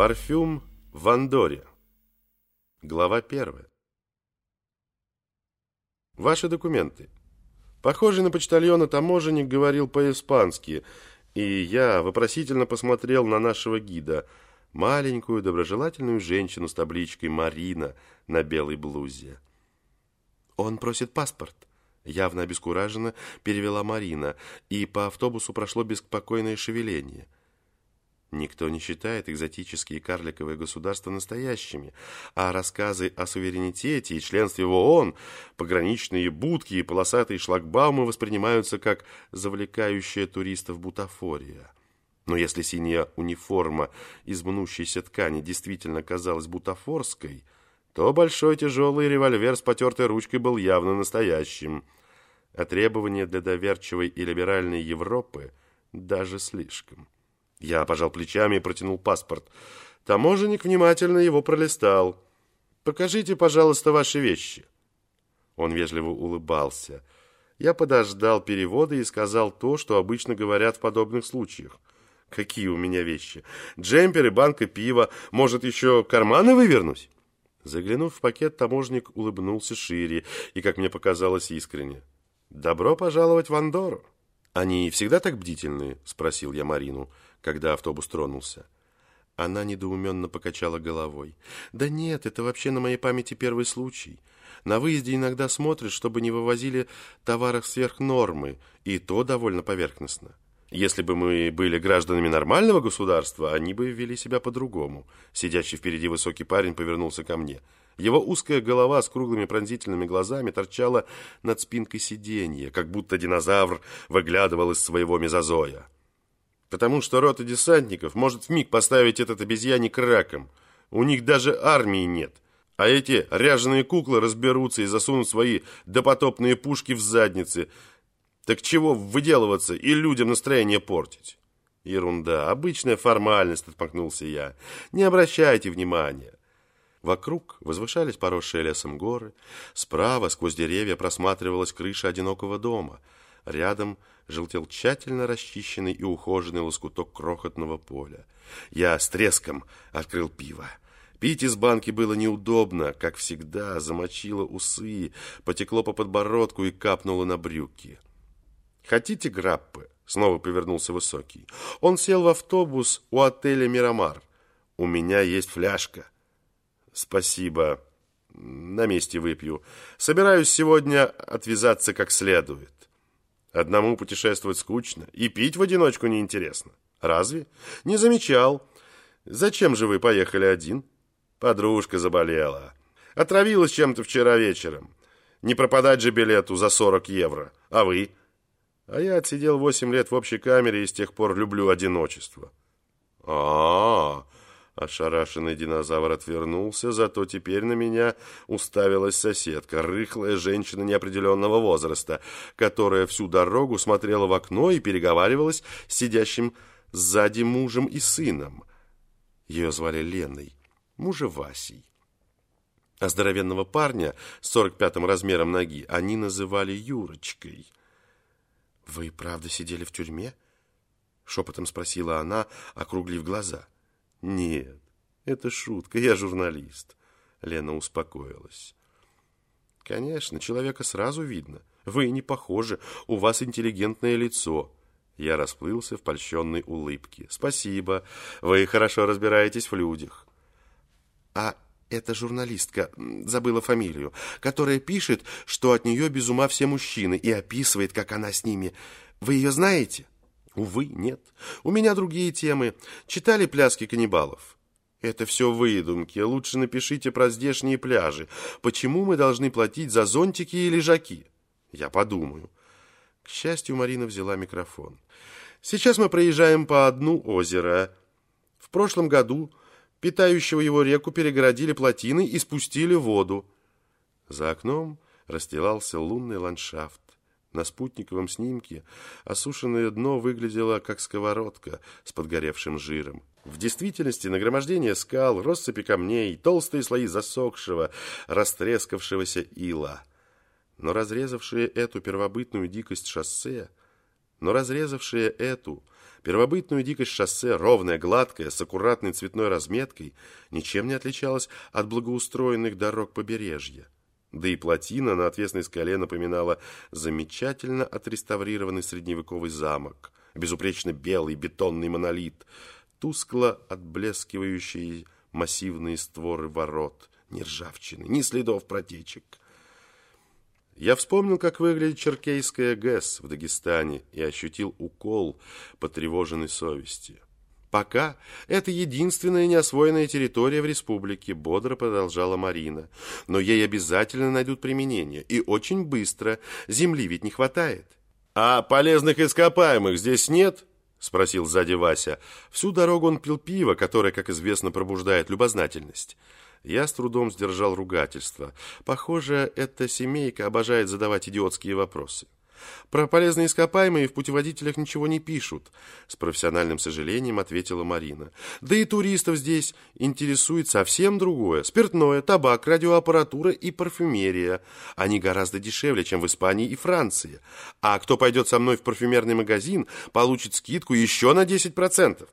Парфюм в Андоре. Глава первая. Ваши документы. Похожий на почтальона таможенник говорил по-испански, и я вопросительно посмотрел на нашего гида, маленькую доброжелательную женщину с табличкой «Марина» на белой блузе. Он просит паспорт. Явно обескураженно перевела Марина, и по автобусу прошло беспокойное шевеление – Никто не считает экзотические карликовые государства настоящими, а рассказы о суверенитете и членстве в ООН, пограничные будки и полосатые шлагбаумы воспринимаются как завлекающая туристов бутафория. Но если синяя униформа из мнущейся ткани действительно казалась бутафорской, то большой тяжелый револьвер с потертой ручкой был явно настоящим, а требования для доверчивой и либеральной Европы даже слишком. Я пожал плечами и протянул паспорт. Таможенник внимательно его пролистал. «Покажите, пожалуйста, ваши вещи». Он вежливо улыбался. Я подождал перевода и сказал то, что обычно говорят в подобных случаях. «Какие у меня вещи? Джемперы, банка пива. Может, еще карманы вывернуть?» Заглянув в пакет, таможник улыбнулся шире и, как мне показалось, искренне. «Добро пожаловать в Андору!» «Они всегда так бдительны?» – спросил я Марину когда автобус тронулся. Она недоуменно покачала головой. «Да нет, это вообще на моей памяти первый случай. На выезде иногда смотрят, чтобы не вывозили товаров сверх нормы, и то довольно поверхностно. Если бы мы были гражданами нормального государства, они бы вели себя по-другому». Сидящий впереди высокий парень повернулся ко мне. Его узкая голова с круглыми пронзительными глазами торчала над спинкой сиденья, как будто динозавр выглядывал из своего мезозоя потому что рота десантников может вмиг поставить этот обезьяник раком. У них даже армии нет. А эти ряженые куклы разберутся и засунут свои допотопные пушки в задницы. Так чего выделываться и людям настроение портить? Ерунда, обычная формальность, отмахнулся я. Не обращайте внимания. Вокруг возвышались поросшие лесом горы. Справа сквозь деревья просматривалась крыша одинокого дома. Рядом желтел тщательно расчищенный и ухоженный лоскуток крохотного поля. Я с треском открыл пиво. Пить из банки было неудобно, как всегда, замочило усы, потекло по подбородку и капнуло на брюки. «Хотите граппы?» — снова повернулся Высокий. Он сел в автобус у отеля «Мирамар». «У меня есть фляжка». «Спасибо. На месте выпью. Собираюсь сегодня отвязаться как следует». Одному путешествовать скучно, и пить в одиночку неинтересно. Разве? Не замечал. Зачем же вы поехали один? Подружка заболела. Отравилась чем-то вчера вечером. Не пропадать же билету за 40 евро. А вы? А я отсидел 8 лет в общей камере и с тех пор люблю одиночество. А-а-а! Ошарашенный динозавр отвернулся, зато теперь на меня уставилась соседка, рыхлая женщина неопределенного возраста, которая всю дорогу смотрела в окно и переговаривалась с сидящим сзади мужем и сыном. Ее звали Леной, мужа Васей. А здоровенного парня с сорок пятым размером ноги они называли Юрочкой. «Вы правда сидели в тюрьме?» — шепотом спросила она, округлив глаза. — «Нет, это шутка, я журналист», — Лена успокоилась. «Конечно, человека сразу видно. Вы не похожи, у вас интеллигентное лицо». Я расплылся в польщенной улыбке. «Спасибо, вы хорошо разбираетесь в людях». «А эта журналистка, забыла фамилию, которая пишет, что от нее без ума все мужчины и описывает, как она с ними. Вы ее знаете?» Увы, нет. У меня другие темы. Читали пляски каннибалов? Это все выдумки. Лучше напишите про здешние пляжи. Почему мы должны платить за зонтики и лежаки? Я подумаю. К счастью, Марина взяла микрофон. Сейчас мы проезжаем по одну озеро. В прошлом году питающего его реку перегородили плотиной и спустили воду. За окном расстилался лунный ландшафт. На спутниковом снимке осушенное дно выглядело как сковородка с подгоревшим жиром. В действительности нагромождение скал, россыпи камней, толстые слои засохшего, растрескавшегося ила. Но разрезавшие эту первобытную дикость шоссе, но разрезавшие эту Первобытную дикость шоссе, ровное, гладкое, с аккуратной цветной разметкой, ничем не отличалась от благоустроенных дорог побережья. Да и плотина на отвесной скале напоминала замечательно отреставрированный средневековый замок, безупречно белый бетонный монолит, тускло отблескивающие массивные створы ворот, ни ржавчины, ни следов протечек. Я вспомнил, как выглядит Черкейская ГЭС в Дагестане и ощутил укол потревоженной совести. Пока это единственная неосвоенная территория в республике, бодро продолжала Марина. Но ей обязательно найдут применение. И очень быстро. Земли ведь не хватает. А полезных ископаемых здесь нет? Спросил сзади Вася. Всю дорогу он пил пиво, которое, как известно, пробуждает любознательность. Я с трудом сдержал ругательство. Похоже, эта семейка обожает задавать идиотские вопросы. Про полезные ископаемые в путеводителях ничего не пишут, с профессиональным сожалением ответила Марина. Да и туристов здесь интересует совсем другое. Спиртное, табак, радиоаппаратура и парфюмерия. Они гораздо дешевле, чем в Испании и Франции. А кто пойдет со мной в парфюмерный магазин, получит скидку еще на 10%.